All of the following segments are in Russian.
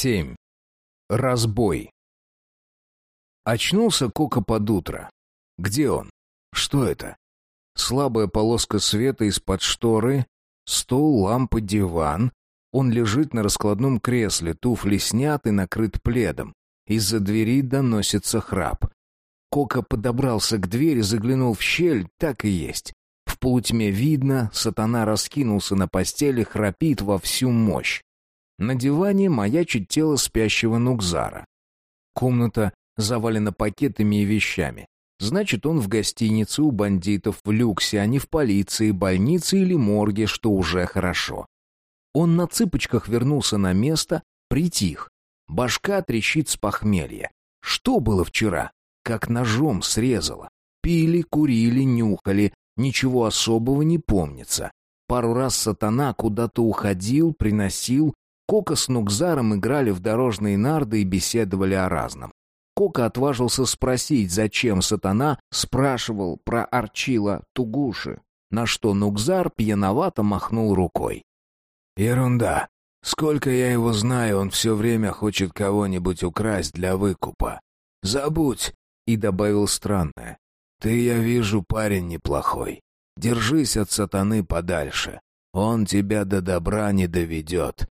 7. Разбой. Очнулся Кока под утро. Где он? Что это? Слабая полоска света из-под шторы, стол, лампа, диван. Он лежит на раскладном кресле, туфли сняты, накрыт пледом. Из-за двери доносится храп. Кока подобрался к двери, заглянул в щель, так и есть. В полутьме видно, сатана раскинулся на постели, храпит во всю мощь. На диване маячит тело спящего Нукзара. Комната завалена пакетами и вещами. Значит, он в гостинице у бандитов в люксе, а не в полиции, больнице или морге, что уже хорошо. Он на цыпочках вернулся на место, притих. Башка трещит с похмелья. Что было вчера? Как ножом срезало. Пили, курили, нюхали. Ничего особого не помнится. Пару раз сатана куда-то уходил, приносил, Кока с Нукзаром играли в дорожные нарды и беседовали о разном. Кока отважился спросить, зачем сатана спрашивал про Арчила Тугуши, на что Нукзар пьяновато махнул рукой. «Ерунда. Сколько я его знаю, он все время хочет кого-нибудь украсть для выкупа. Забудь!» И добавил странное. «Ты, я вижу, парень неплохой. Держись от сатаны подальше. Он тебя до добра не доведет.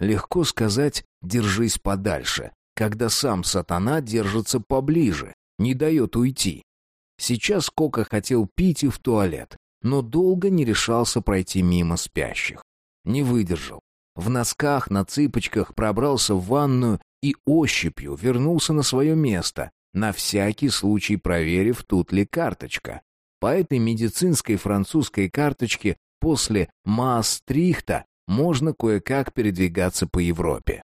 Легко сказать «держись подальше», когда сам сатана держится поближе, не дает уйти. Сейчас Кока хотел пить и в туалет, но долго не решался пройти мимо спящих. Не выдержал. В носках, на цыпочках пробрался в ванную и ощупью вернулся на свое место, на всякий случай проверив, тут ли карточка. По этой медицинской французской карточке после Маастрихта можно кое-как передвигаться по Европе.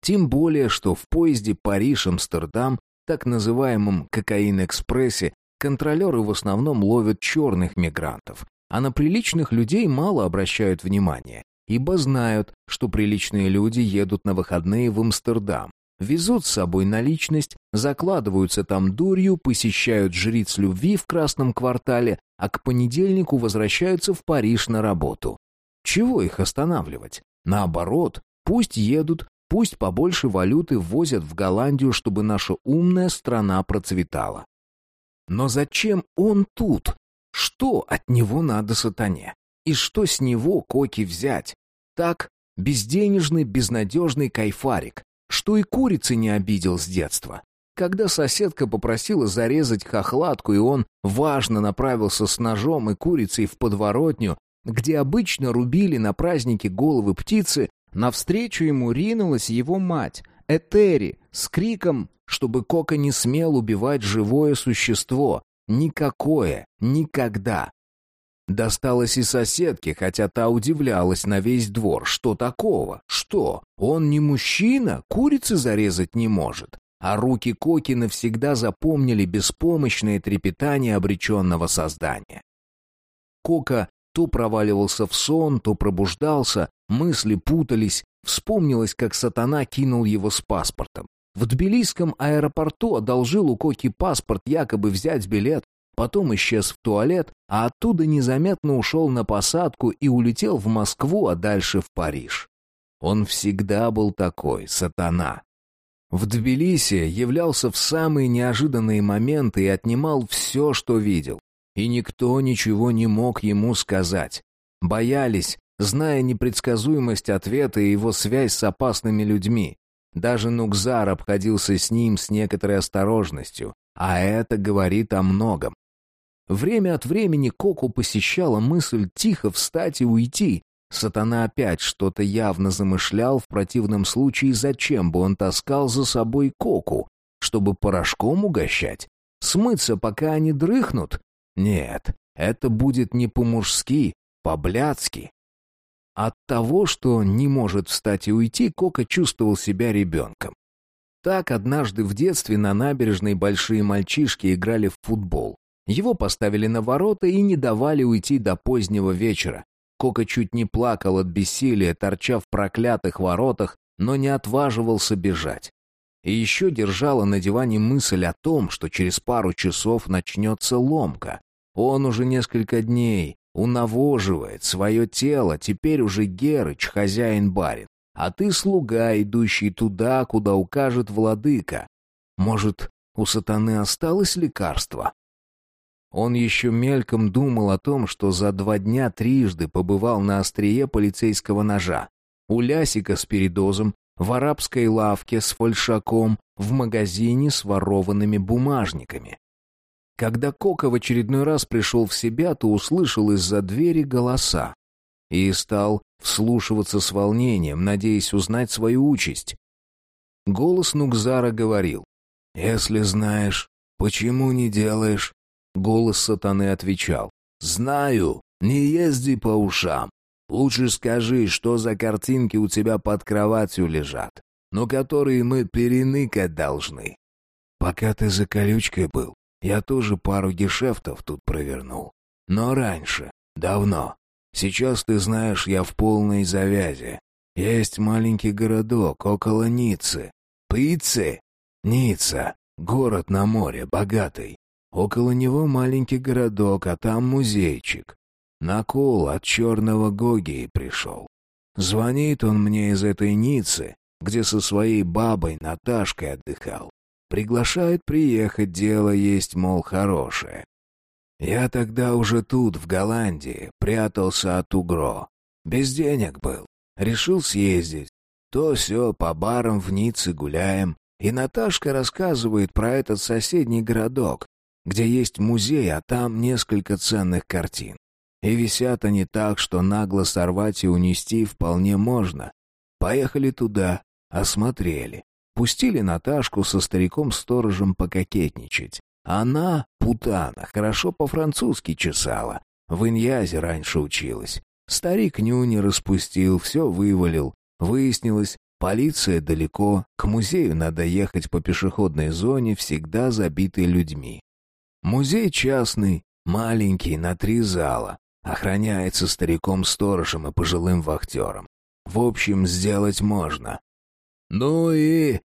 Тем более, что в поезде Париж-Амстердам, так называемом «Кокаин-экспрессе», контролеры в основном ловят черных мигрантов, а на приличных людей мало обращают внимания, ибо знают, что приличные люди едут на выходные в Амстердам, везут с собой наличность, закладываются там дурью, посещают жриц любви в Красном квартале, а к понедельнику возвращаются в Париж на работу. Чего их останавливать? Наоборот, пусть едут, пусть побольше валюты ввозят в Голландию, чтобы наша умная страна процветала. Но зачем он тут? Что от него надо сатане? И что с него Коки взять? Так, безденежный, безнадежный кайфарик, что и курицы не обидел с детства. Когда соседка попросила зарезать хохлатку, и он важно направился с ножом и курицей в подворотню, где обычно рубили на празднике головы птицы, навстречу ему ринулась его мать, Этери, с криком, чтобы Кока не смел убивать живое существо. Никакое, никогда. Досталось и соседке, хотя та удивлялась на весь двор. Что такого? Что? Он не мужчина, курицы зарезать не может. А руки Коки навсегда запомнили беспомощное трепетание обреченного создания. Кока то проваливался в сон, то пробуждался, мысли путались. Вспомнилось, как сатана кинул его с паспортом. В Тбилисском аэропорту одолжил у Коки паспорт, якобы взять билет, потом исчез в туалет, а оттуда незаметно ушел на посадку и улетел в Москву, а дальше в Париж. Он всегда был такой, сатана. В Тбилиси являлся в самые неожиданные моменты и отнимал все, что видел и никто ничего не мог ему сказать. Боялись, зная непредсказуемость ответа и его связь с опасными людьми. Даже Нукзар обходился с ним с некоторой осторожностью, а это говорит о многом. Время от времени Коку посещала мысль тихо встать и уйти. Сатана опять что-то явно замышлял, в противном случае зачем бы он таскал за собой Коку? Чтобы порошком угощать? Смыться, пока они дрыхнут? Нет, это будет не по-мужски, по-блядски. От того, что не может встать и уйти, Кока чувствовал себя ребенком. Так однажды в детстве на набережной большие мальчишки играли в футбол. Его поставили на ворота и не давали уйти до позднего вечера. Кока чуть не плакал от бессилия, торча в проклятых воротах, но не отваживался бежать. И еще держала на диване мысль о том, что через пару часов начнется ломка. Он уже несколько дней унавоживает свое тело, теперь уже Герыч, хозяин-барин. а ты слуга, идущий туда, куда укажет владыка. Может, у сатаны осталось лекарство? Он еще мельком думал о том, что за два дня трижды побывал на острие полицейского ножа. У Лясика с передозом, в арабской лавке с фальшаком, в магазине с ворованными бумажниками. Когда Кока в очередной раз пришел в себя, то услышал из-за двери голоса и стал вслушиваться с волнением, надеясь узнать свою участь. Голос Нукзара говорил, «Если знаешь, почему не делаешь?» Голос сатаны отвечал, «Знаю, не езди по ушам. Лучше скажи, что за картинки у тебя под кроватью лежат, но которые мы переныкать должны». «Пока ты за колючкой был, я тоже пару гешефтов тут провернул. Но раньше, давно. Сейчас, ты знаешь, я в полной завязи. Есть маленький городок около Ниццы. Пиццы? Ницца. Город на море, богатый. Около него маленький городок, а там музейчик. Накол от черного Гогии пришел. Звонит он мне из этой Ниццы, где со своей бабой Наташкой отдыхал. Приглашает приехать, дело есть, мол, хорошее. Я тогда уже тут, в Голландии, прятался от угро. Без денег был. Решил съездить. То все по барам в Ницце гуляем. И Наташка рассказывает про этот соседний городок, где есть музей, а там несколько ценных картин. И висят они так, что нагло сорвать и унести вполне можно. Поехали туда, осмотрели. Пустили Наташку со стариком-сторожем пококетничать. Она, путана, хорошо по-французски чесала. В Иньязе раньше училась. Старик нюни распустил, все вывалил. Выяснилось, полиция далеко, к музею надо ехать по пешеходной зоне, всегда забитой людьми. Музей частный, маленький, на три зала. Охраняется стариком-сторожем и пожилым вахтером. В общем, сделать можно. Ну и...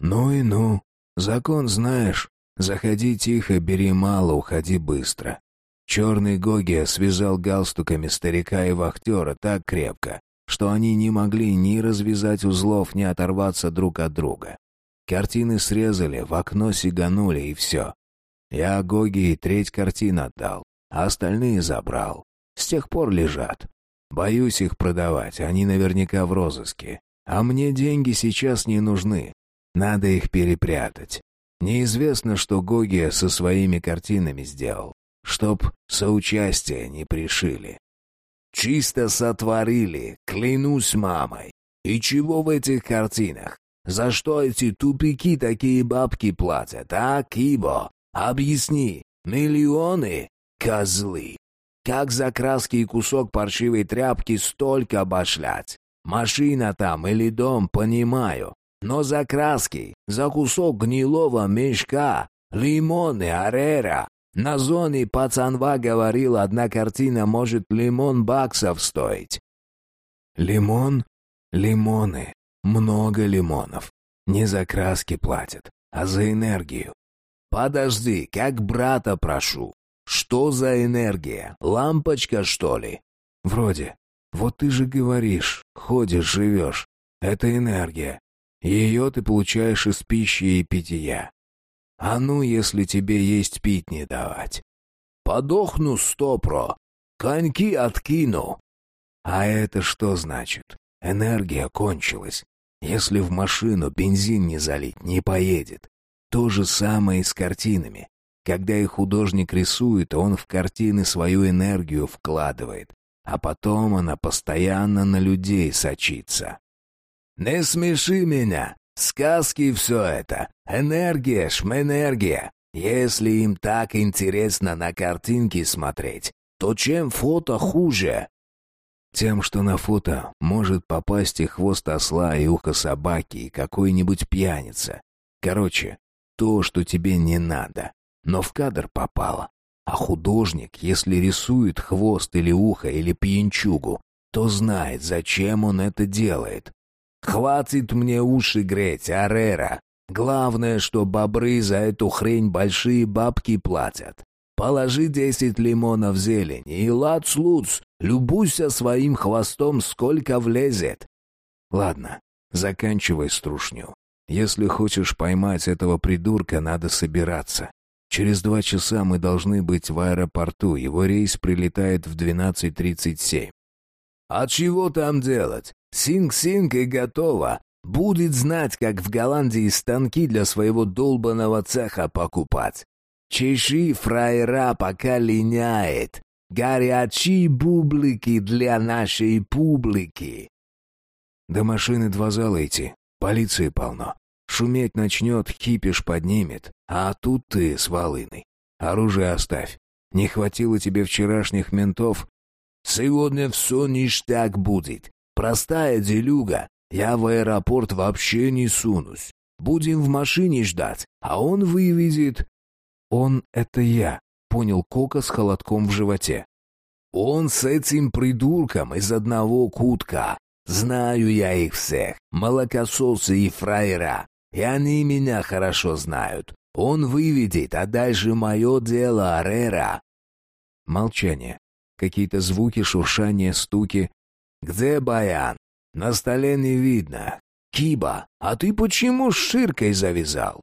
Ну и ну. Закон знаешь. Заходи тихо, бери мало, уходи быстро. Черный Гогия связал галстуками старика и вахтера так крепко, что они не могли ни развязать узлов, ни оторваться друг от друга. Картины срезали, в окно сиганули, и все. Я Гогии треть картин отдал, а остальные забрал. С тех пор лежат. Боюсь их продавать, они наверняка в розыске. А мне деньги сейчас не нужны. Надо их перепрятать. Неизвестно, что Гогия со своими картинами сделал, чтоб соучастие не пришили. Чисто сотворили, клянусь мамой. И чего в этих картинах? За что эти тупики такие бабки платят, а, Кибо? Объясни. Миллионы? Козлы. Как за краски и кусок паршивой тряпки столько обошлять? Машина там или дом, понимаю. Но за краски, за кусок гнилого мешка, лимоны, арера. На зоне пацанва говорил, одна картина может лимон баксов стоить. Лимон? Лимоны. Много лимонов. Не за краски платят, а за энергию. Подожди, как брата прошу. Что за энергия? Лампочка, что ли? Вроде. Вот ты же говоришь, ходишь, живешь. Это энергия. Ее ты получаешь из пищи и питья. А ну, если тебе есть пить не давать. Подохну стопро. Коньки откину. А это что значит? Энергия кончилась. Если в машину бензин не залить, не поедет. То же самое и с картинами. Когда их художник рисует, он в картины свою энергию вкладывает, а потом она постоянно на людей сочится. «Не смеши меня! Сказки все это! Энергия, шменергия! Если им так интересно на картинки смотреть, то чем фото хуже?» Тем, что на фото может попасть и хвост осла, и ухо собаки, и какой-нибудь пьяница. Короче, то, что тебе не надо, но в кадр попало. А художник, если рисует хвост или ухо, или пьянчугу, то знает, зачем он это делает. Хватит мне уши греть, Арера. Главное, что бобры за эту хрень большие бабки платят. Положи десять лимонов зелени и лац-луц, любуйся своим хвостом, сколько влезет. Ладно, заканчивай струшню. Если хочешь поймать этого придурка, надо собираться. Через два часа мы должны быть в аэропорту. Его рейс прилетает в 12.37. А чего там делать? Синг-синг и готово. Будет знать, как в Голландии станки для своего долбанного цеха покупать. Чеши фраера пока линяет. Горячие бублики для нашей публики. До машины два зала идти. Полиции полно. Шуметь начнет, кипиш поднимет. А тут ты с волыной. Оружие оставь. Не хватило тебе вчерашних ментов? Сегодня все ништяк будет. Простая делюга. Я в аэропорт вообще не сунусь. Будем в машине ждать, а он выведет. Он — это я, понял Кока с холодком в животе. Он с этим придурком из одного кутка. Знаю я их всех, молокососы и фраера. И они меня хорошо знают. Он выведет, а дальше мое дело, Арера. Молчание. Какие-то звуки, шуршания, стуки. «Где Баян? На столе не видно. Киба, а ты почему с Ширкой завязал?»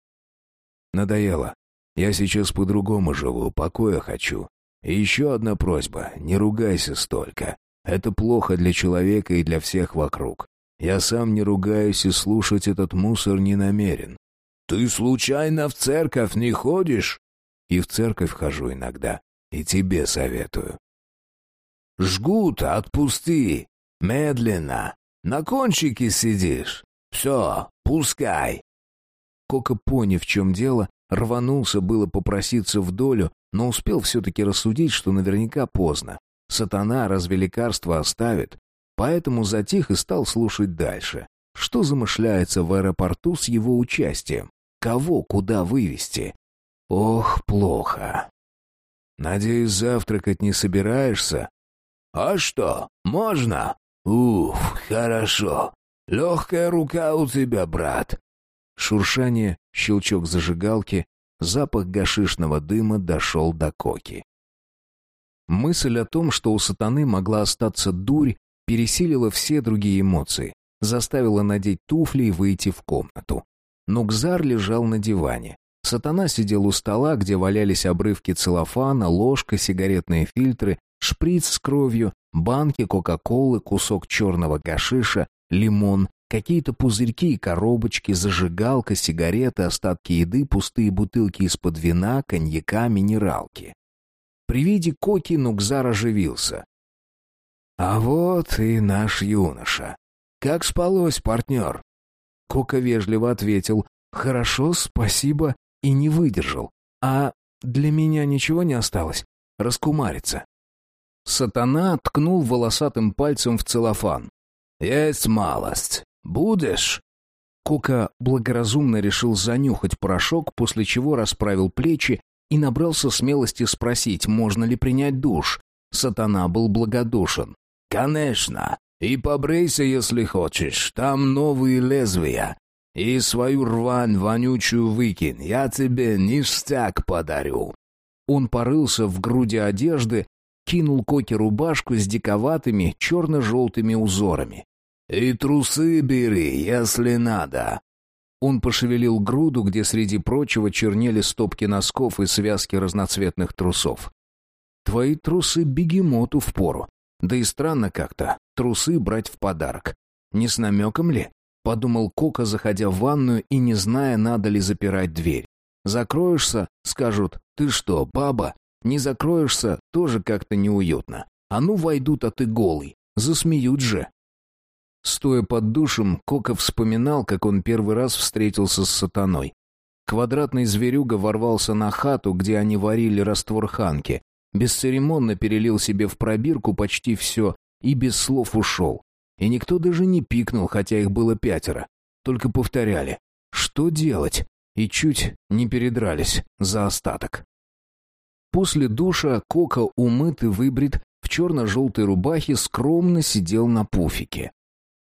«Надоело. Я сейчас по-другому живу, покоя хочу. И еще одна просьба, не ругайся столько. Это плохо для человека и для всех вокруг. Я сам не ругаюсь и слушать этот мусор не намерен. Ты случайно в церковь не ходишь? И в церковь хожу иногда. И тебе советую. Жгут, отпусти. Медленно. На кончике сидишь. Все, пускай. Кока, поняв, в чем дело, рванулся было попроситься в долю, но успел все-таки рассудить, что наверняка поздно. Сатана разве лекарство оставит? Поэтому затих и стал слушать дальше. Что замышляется в аэропорту с его участием? Кого куда вывести? Ох, плохо. Надеюсь, завтракать не собираешься? А что, можно? Уф, хорошо. Легкая рука у тебя, брат. Шуршание, щелчок зажигалки, запах гашишного дыма дошел до коки. Мысль о том, что у сатаны могла остаться дурь, пересилила все другие эмоции, заставила надеть туфли и выйти в комнату. Нукзар лежал на диване. Сатана сидел у стола, где валялись обрывки целлофана, ложка, сигаретные фильтры, шприц с кровью, банки Кока-Колы, кусок черного гашиша, лимон, какие-то пузырьки и коробочки, зажигалка, сигареты, остатки еды, пустые бутылки из-под вина, коньяка, минералки. При виде Коки Нукзар оживился. «А вот и наш юноша. Как спалось, партнер?» Кока вежливо ответил «Хорошо, спасибо» и не выдержал. «А для меня ничего не осталось? Раскумариться». Сатана ткнул волосатым пальцем в целлофан. «Есть малость. Будешь?» Кока благоразумно решил занюхать порошок, после чего расправил плечи и набрался смелости спросить, можно ли принять душ. Сатана был благодушен. «Конечно. И побрейся, если хочешь. Там новые лезвия. И свою рвань вонючую выкинь. Я тебе ништяк подарю». Он порылся в груди одежды, кинул Коке рубашку с диковатыми черно-желтыми узорами. «И трусы бери, если надо». Он пошевелил груду, где среди прочего чернели стопки носков и связки разноцветных трусов. «Твои трусы бегемоту впору. Да и странно как-то, трусы брать в подарок. Не с намеком ли?» — подумал Кока, заходя в ванную и не зная, надо ли запирать дверь. «Закроешься?» — скажут. «Ты что, баба?» Не закроешься, тоже как-то неуютно. А ну войдут, а ты голый. Засмеют же. Стоя под душем, Кока вспоминал, как он первый раз встретился с сатаной. Квадратный зверюга ворвался на хату, где они варили раствор ханки, бесцеремонно перелил себе в пробирку почти все и без слов ушел. И никто даже не пикнул, хотя их было пятеро. Только повторяли «Что делать?» и чуть не передрались за остаток. После душа Кока, умыт и выбрит, в черно-желтой рубахе скромно сидел на пуфике.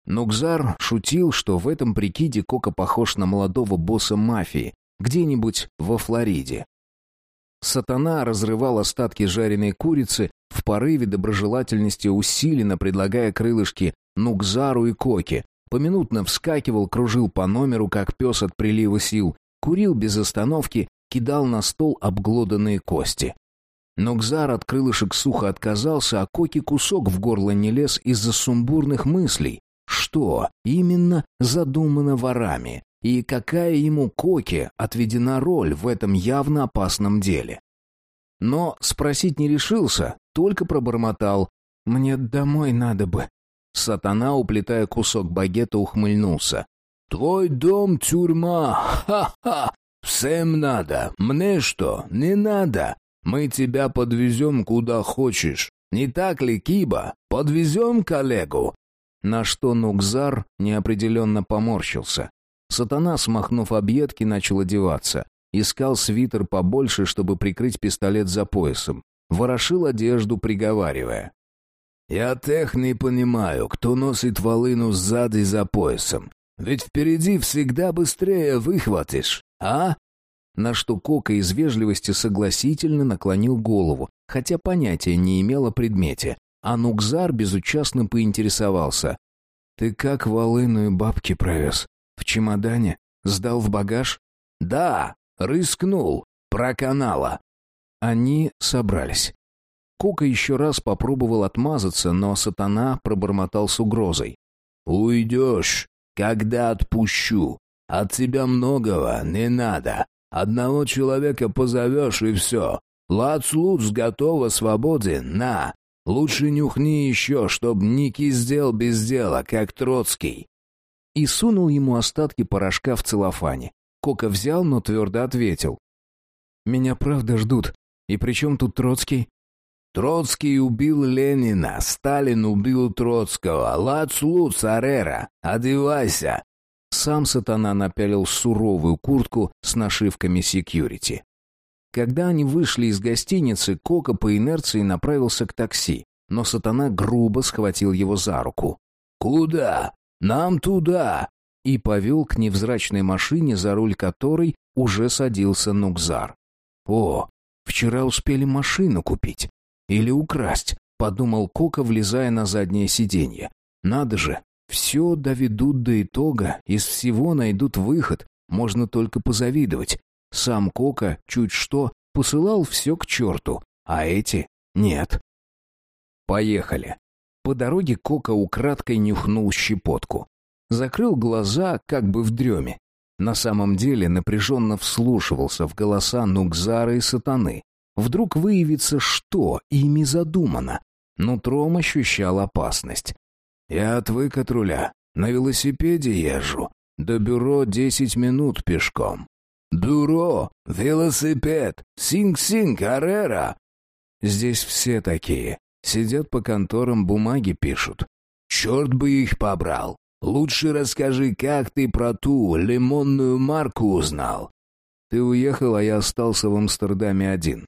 Нукзар шутил, что в этом прикиде Кока похож на молодого босса мафии, где-нибудь во Флориде. Сатана разрывал остатки жареной курицы, в порыве доброжелательности усиленно предлагая крылышки Нукзару и Коке, поминутно вскакивал, кружил по номеру, как пес от прилива сил, курил без остановки, кидал на стол обглоданные кости. Но Гзар от крылышек сухо отказался, а Коки кусок в горло не лез из-за сумбурных мыслей. Что именно задумано ворами? И какая ему Коки отведена роль в этом явно опасном деле? Но спросить не решился, только пробормотал. «Мне домой надо бы». Сатана, уплетая кусок багета, ухмыльнулся. «Твой дом — тюрьма! Ха-ха! Всем надо! Мне что, не надо? Мы тебя подвезем куда хочешь. Не так ли, Киба? Подвезем коллегу?» На что Нукзар неопределенно поморщился. Сатана, смахнув объедки, начал одеваться. Искал свитер побольше, чтобы прикрыть пистолет за поясом. Ворошил одежду, приговаривая. «Я тех не понимаю, кто носит волыну сзади за поясом. Ведь впереди всегда быстрее выхватишь, а?» На что Кока из вежливости согласительно наклонил голову, хотя понятия не имел о предмете. А Нукзар безучастно поинтересовался. «Ты как волыну и бабки провез? В чемодане? Сдал в багаж?» «Да, рискнул. Про канала». Они собрались. Кока еще раз попробовал отмазаться, но сатана пробормотал с угрозой. «Уйдешь, когда отпущу. От тебя многого не надо. Одного человека позовешь и все. Лац-луц готова свободен, на. Лучше нюхни еще, чтоб не киздел без дела, как Троцкий». И сунул ему остатки порошка в целлофане. Кока взял, но твердо ответил. «Меня правда ждут. И при чем тут Троцкий?» «Троцкий убил Ленина, Сталин убил Троцкого, Лац-Луц. Одевайся!» Сам сатана напялил суровую куртку с нашивками «Секьюрити». Когда они вышли из гостиницы, Кока по инерции направился к такси, но сатана грубо схватил его за руку. «Куда? Нам туда!» и повел к невзрачной машине, за руль которой уже садился Нукзар. «О, вчера успели машину купить. Или украсть», — подумал Кока, влезая на заднее сиденье. «Надо же, все доведут до итога, из всего найдут выход, можно только позавидовать. Сам Кока, чуть что, посылал все к черту, а эти — нет. Поехали. По дороге Кока украдкой нюхнул щепотку. Закрыл глаза, как бы в дреме. На самом деле напряженно вслушивался в голоса Нукзара и Сатаны. Вдруг выявится, что ими задумано. Нутром ощущал опасность. «Я отвык от руля. На велосипеде езжу. До бюро десять минут пешком. «Бюро! Велосипед! Синг-синг, арера!» Здесь все такие. Сидят по конторам, бумаги пишут. «Черт бы их побрал! Лучше расскажи, как ты про ту лимонную марку узнал?» «Ты уехал, а я остался в Амстердаме один.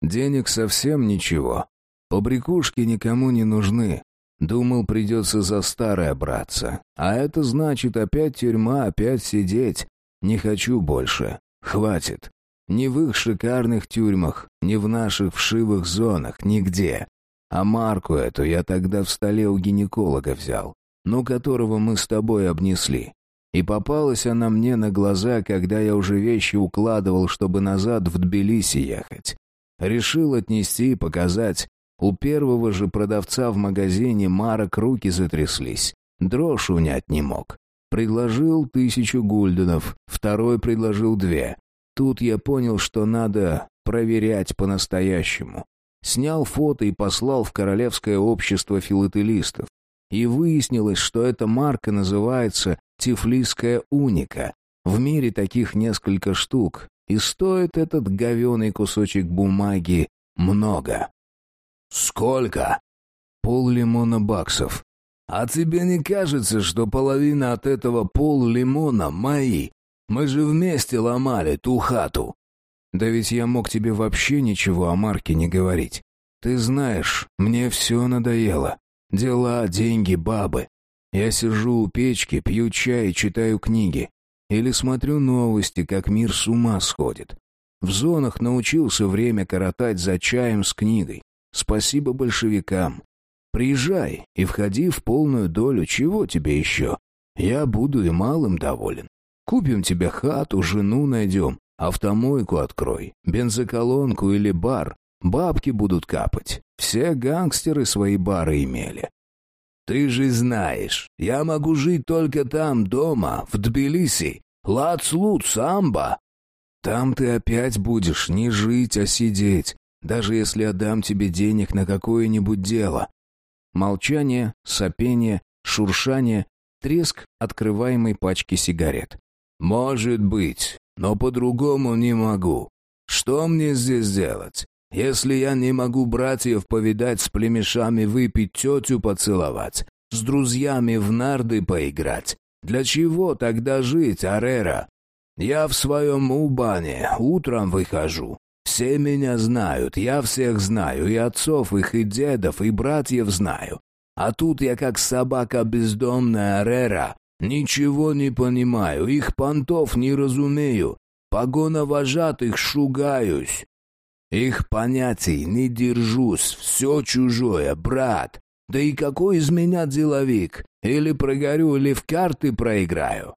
Денег совсем ничего. Побрякушки никому не нужны. Думал, придется за старое браться. А это значит опять тюрьма, опять сидеть. Не хочу больше. Хватит. Ни в их шикарных тюрьмах, ни в наших вшивых зонах, нигде. А марку эту я тогда в столе у гинеколога взял, ну, которого мы с тобой обнесли. И попалась она мне на глаза, когда я уже вещи укладывал, чтобы назад в Тбилиси ехать. Решил отнести и показать. У первого же продавца в магазине марок руки затряслись. Дрожь унять не мог. Предложил тысячу гульденов, второй предложил две. Тут я понял, что надо проверять по-настоящему. Снял фото и послал в Королевское общество филателистов. И выяснилось, что эта марка называется «Тифлисская уника». В мире таких несколько штук, и стоит этот говеный кусочек бумаги много. «Сколько?» «Пол лимона баксов», а тебе не кажется, что половина от этого пол лимона мои? Мы же вместе ломали ту хату. Да ведь я мог тебе вообще ничего о Марке не говорить. Ты знаешь, мне все надоело. Дела, деньги, бабы. Я сижу у печки, пью чай и читаю книги. Или смотрю новости, как мир с ума сходит. В зонах научился время коротать за чаем с книгой. Спасибо большевикам. Приезжай и входи в полную долю, чего тебе еще? Я буду и малым доволен. Купим тебе хату, жену найдем, автомойку открой, бензоколонку или бар. Бабки будут капать. Все гангстеры свои бары имели. Ты же знаешь, я могу жить только там, дома, в Тбилиси. Лацлут, самбо. Там ты опять будешь не жить, а сидеть, даже если отдам тебе денег на какое-нибудь дело. Молчание, сопение, шуршание, треск открываемой пачки сигарет. «Может быть, но по-другому не могу. Что мне здесь делать? Если я не могу братьев повидать с племешами, выпить тетю поцеловать, с друзьями в нарды поиграть, для чего тогда жить, Арера? Я в своем убане утром выхожу. Все меня знают, я всех знаю, и отцов их, и дедов, и братьев знаю. А тут я как собака бездомная Арера. Ничего не понимаю, их понтов не разумею. Погона вожатых шугаюсь. Их понятий не держусь, все чужое, брат. Да и какой из меня деловик? Или прогорю, или в карты проиграю.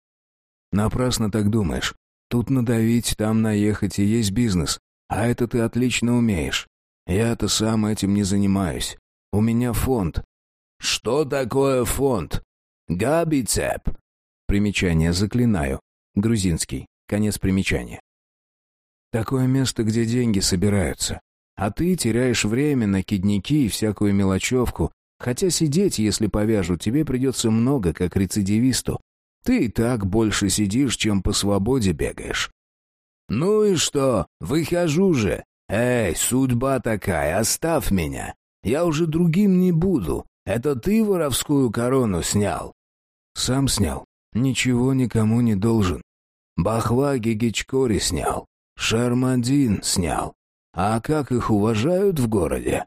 Напрасно так думаешь. Тут надавить, там наехать и есть бизнес. А это ты отлично умеешь. Я-то сам этим не занимаюсь. У меня фонд. Что такое фонд? Габицеп. Примечание заклинаю. Грузинский. Конец примечания. Такое место, где деньги собираются. А ты теряешь время на кидники и всякую мелочевку, хотя сидеть, если повяжут, тебе придется много, как рецидивисту. Ты и так больше сидишь, чем по свободе бегаешь. «Ну и что? Выхожу же. Эй, судьба такая, оставь меня. Я уже другим не буду. Это ты воровскую корону снял?» «Сам снял. Ничего никому не должен. Бахва Гигичкори снял. Шармадин снял. А как их уважают в городе?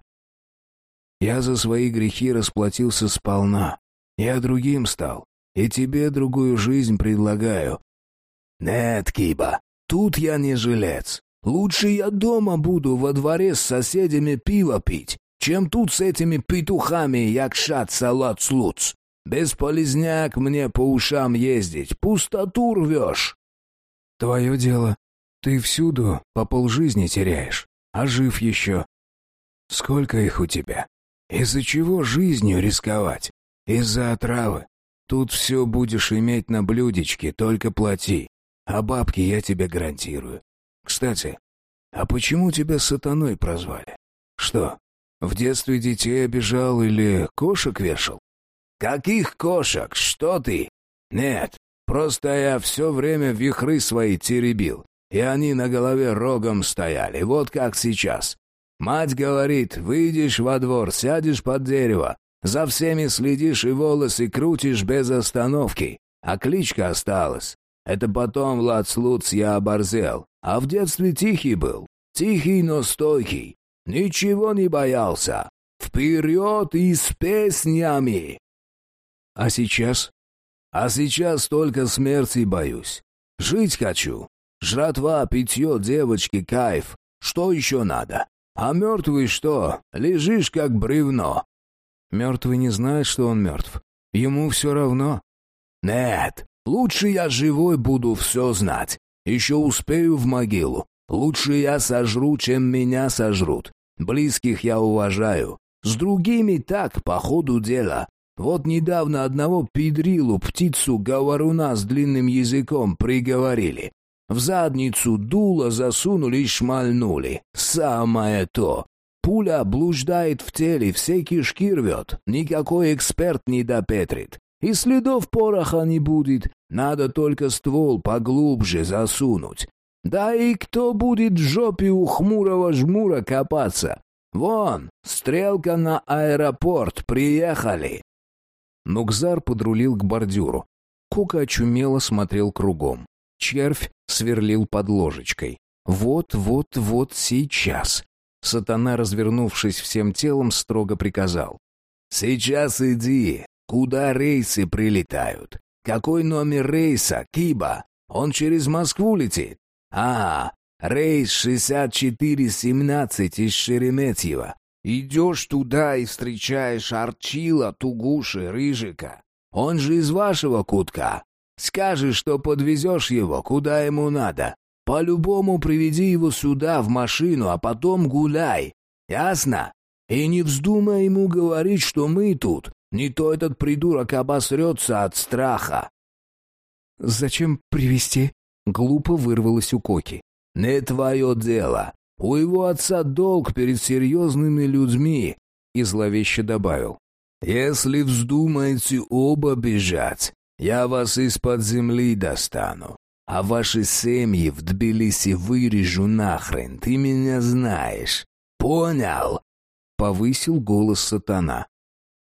Я за свои грехи расплатился сполна. Я другим стал. И тебе другую жизнь предлагаю. Нет, Киба, тут я не жилец. Лучше я дома буду во дворе с соседями пиво пить, чем тут с этими петухами якшат салат слуц. Бесполезняк мне по ушам ездить, пустоту рвешь. Твое дело, ты всюду по полжизни теряешь, а жив еще. Сколько их у тебя? Из-за чего жизнью рисковать? Из-за отравы. Тут все будешь иметь на блюдечке, только плати. А бабки я тебе гарантирую. Кстати, а почему тебя сатаной прозвали? Что, в детстве детей обижал или кошек вешал? Каких кошек? Что ты? Нет, просто я все время вихры свои теребил и они на голове рогом стояли, вот как сейчас. Мать говорит, выйдешь во двор, сядешь под дерево, за всеми следишь и волосы крутишь без остановки, а кличка осталась. Это потом, Влад Слуц, я оборзел, а в детстве тихий был, тихий, но стойкий, ничего не боялся. Вперед и с песнями! А сейчас? А сейчас только смерти боюсь. Жить хочу, Жратва, питье, девочки, кайф. Что еще надо? А мертвый что? Лежишь как бревно. Мертвый не знает, что он мертв. Ему все равно. Нет, лучше я живой буду все знать. Еще успею в могилу. Лучше я сожру, чем меня сожрут. Близких я уважаю. С другими так, по ходу дела. Вот недавно одного педрилу, птицу говоруна с длинным языком приговорили. В задницу дуло засунули и шмальнули. Самое то. Пуля блуждает в теле, все кишки рвет. Никакой эксперт не допетрит. И следов пороха не будет. Надо только ствол поглубже засунуть. Да и кто будет в жопе у хмурого жмура копаться? Вон, стрелка на аэропорт, приехали. Нукзар подрулил к бордюру. Кука очумело смотрел кругом. Червь сверлил под ложечкой. Вот, вот, вот сейчас. Сатана, развернувшись всем телом, строго приказал. «Сейчас иди. Куда рейсы прилетают? Какой номер рейса, Киба? Он через Москву летит? А, рейс 6417 из Шереметьево. Идешь туда и встречаешь Арчила, Тугуши, Рыжика. Он же из вашего кутка. Скажешь, что подвезешь его, куда ему надо. По-любому приведи его сюда, в машину, а потом гуляй. Ясно? И не вздумай ему говорить, что мы тут. Не то этот придурок обосрется от страха». «Зачем привести? глупо вырвалось у Коки. «Не твое дело. У его отца долг перед серьезными людьми», — и зловеще добавил. «Если вздумаете оба бежать, я вас из-под земли достану, а ваши семьи в Тбилиси вырежу нахрен, ты меня знаешь. Понял?» Повысил голос сатана.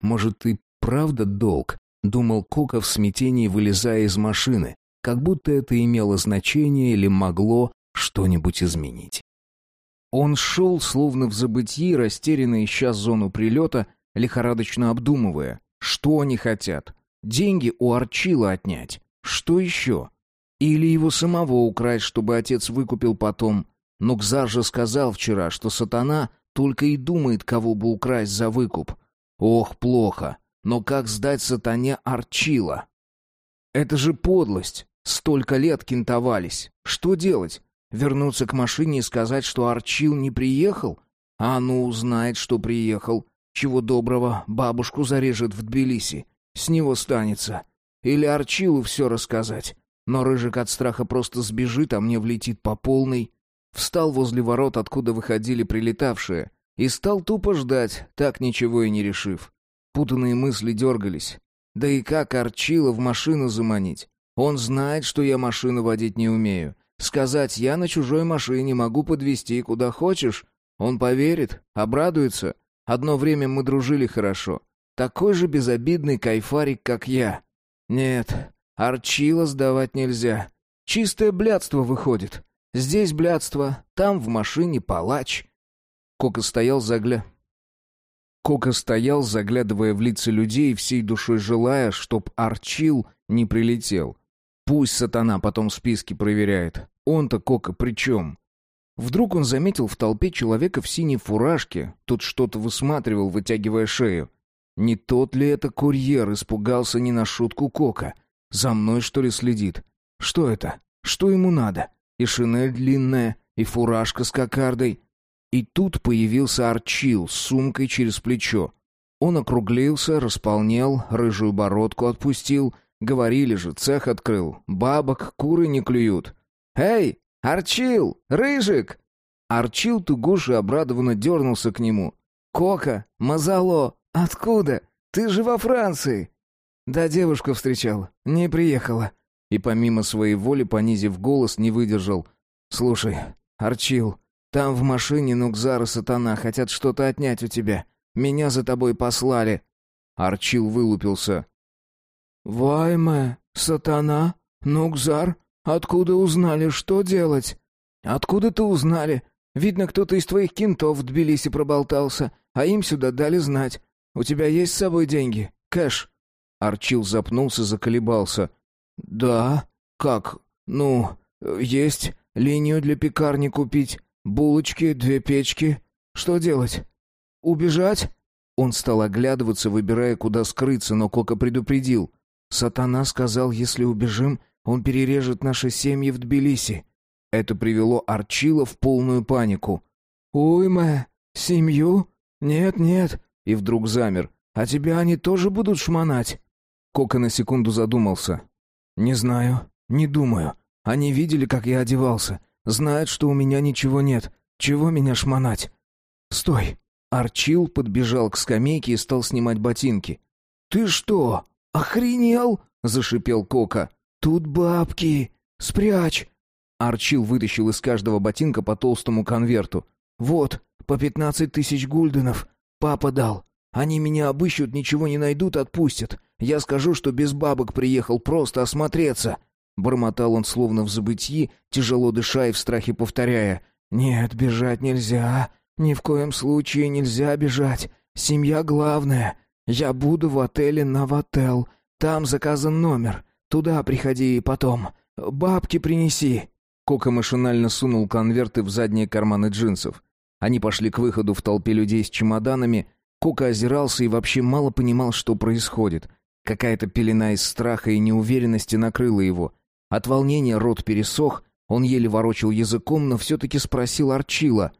«Может, ты правда долг?» — думал Кока в смятении, вылезая из машины, как будто это имело значение или могло что-нибудь изменить. Он шел, словно в забытии, растерянно ища зону прилета, лихорадочно обдумывая, что они хотят. Деньги у Арчила отнять. Что еще? Или его самого украсть, чтобы отец выкупил потом. Но Кзар же сказал вчера, что сатана только и думает, кого бы украсть за выкуп. Ох, плохо. Но как сдать сатане Арчила? Это же подлость. Столько лет кентовались. Что делать? Вернуться к машине и сказать, что Арчил не приехал? А ну узнает, что приехал. Чего доброго, бабушку зарежет в Тбилиси. С него станется. Или Арчилу все рассказать. Но Рыжик от страха просто сбежит, а мне влетит по полной. Встал возле ворот, откуда выходили прилетавшие, и стал тупо ждать, так ничего и не решив. Путанные мысли дергались. Да и как Арчила в машину заманить? Он знает, что я машину водить не умею. Сказать «я на чужой машине могу подвезти куда хочешь». Он поверит, обрадуется. Одно время мы дружили хорошо. Такой же безобидный кайфарик, как я. Нет, Арчила сдавать нельзя. Чистое блядство выходит. Здесь блядство, там в машине палач. Кока стоял загля... Кока стоял, заглядывая в лица людей, всей душой желая, чтоб Арчил не прилетел. Пусть сатана потом списки проверяет. Он-то, Кока, при чем? Вдруг он заметил в толпе человека в синей фуражке. Тот что-то высматривал, вытягивая шею. Не тот ли это курьер испугался не на шутку Кока? За мной, что ли, следит? Что это? Что ему надо? И шинель длинная, и фуражка с кокардой. И тут появился Арчил с сумкой через плечо. Он округлился, располнел, рыжую бородку отпустил — Говорили же, цех открыл. Бабок куры не клюют. «Эй, Арчил! Рыжик!» Арчил тугуш обрадованно дернулся к нему. «Кока! Мазало! Откуда? Ты же во Франции!» «Да девушку встречал. Не приехала». И помимо своей воли, понизив голос, не выдержал. «Слушай, Арчил, там в машине Нукзар и Сатана хотят что-то отнять у тебя. Меня за тобой послали». Арчил вылупился. «Вайме, сатана, Нукзар, откуда узнали, что делать?» «Откуда-то узнали. Видно, кто-то из твоих кентов в Тбилиси проболтался, а им сюда дали знать. У тебя есть с собой деньги? Кэш?» Арчил запнулся, заколебался. «Да? Как? Ну, есть. Линию для пекарни купить. Булочки, две печки. Что делать? Убежать?» Он стал оглядываться, выбирая, куда скрыться, но Кока предупредил. Сатана сказал, если убежим, он перережет наши семьи в Тбилиси. Это привело Арчила в полную панику. «Уйма, семью? Нет-нет». И вдруг замер. «А тебя они тоже будут шмонать?» Кока на секунду задумался. «Не знаю, не думаю. Они видели, как я одевался. Знают, что у меня ничего нет. Чего меня шмонать?» «Стой!» Арчил подбежал к скамейке и стал снимать ботинки. «Ты что?» «Охренел!» — зашипел Кока. «Тут бабки! Спрячь!» Арчил вытащил из каждого ботинка по толстому конверту. «Вот, по пятнадцать тысяч гульденов. Папа дал. Они меня обыщут, ничего не найдут, отпустят. Я скажу, что без бабок приехал просто осмотреться». Бормотал он словно в забытьи, тяжело дыша и в страхе повторяя. «Нет, бежать нельзя. Ни в коем случае нельзя бежать. Семья главная. Я буду в отеле «Новотел». Там заказан номер. Туда приходи потом. Бабки принеси». Кока машинально сунул конверты в задние карманы джинсов. Они пошли к выходу в толпе людей с чемоданами. Кока озирался и вообще мало понимал, что происходит. Какая-то пелена из страха и неуверенности накрыла его. От волнения рот пересох, он еле ворочил языком, но все-таки спросил Арчила.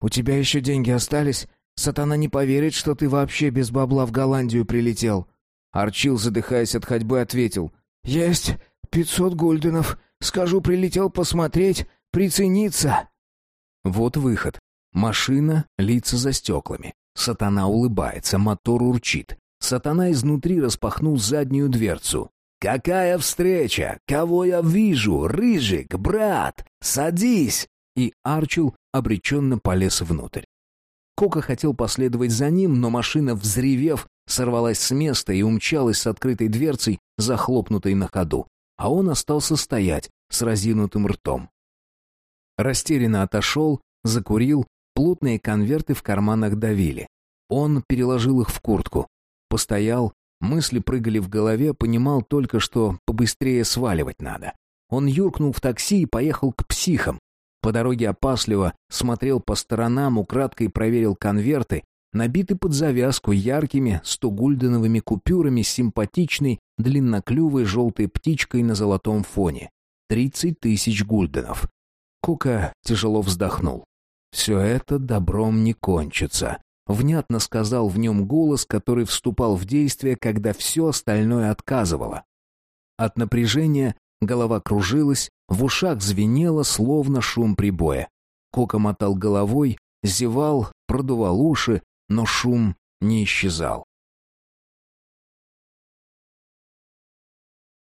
«У тебя еще деньги остались? Сатана не поверит, что ты вообще без бабла в Голландию прилетел». Арчил, задыхаясь от ходьбы, ответил. «Есть пятьсот гульденов. Скажу, прилетел посмотреть, прицениться». Вот выход. Машина, лица за стеклами. Сатана улыбается, мотор урчит. Сатана изнутри распахнул заднюю дверцу. «Какая встреча! Кого я вижу? Рыжик, брат! Садись!» И Арчил обреченно полез внутрь. Кока хотел последовать за ним, но машина, взревев, сорвалась с места и умчалась с открытой дверцей, захлопнутой на ходу. А он остался стоять с разинутым ртом. Растерянно отошел, закурил, плотные конверты в карманах давили. Он переложил их в куртку. Постоял, мысли прыгали в голове, понимал только, что побыстрее сваливать надо. Он юркнул в такси и поехал к психам. По дороге опасливо смотрел по сторонам, украдкой проверил конверты, набиты под завязку яркими стогульденовыми купюрами с симпатичной длинноклювой желтой птичкой на золотом фоне. Тридцать тысяч гульденов. Кука тяжело вздохнул. Все это добром не кончится. Внятно сказал в нем голос, который вступал в действие, когда все остальное отказывало. От напряжения голова кружилась, в ушах звенело, словно шум прибоя. Кока мотал головой, зевал, продувал уши, но шум не исчезал.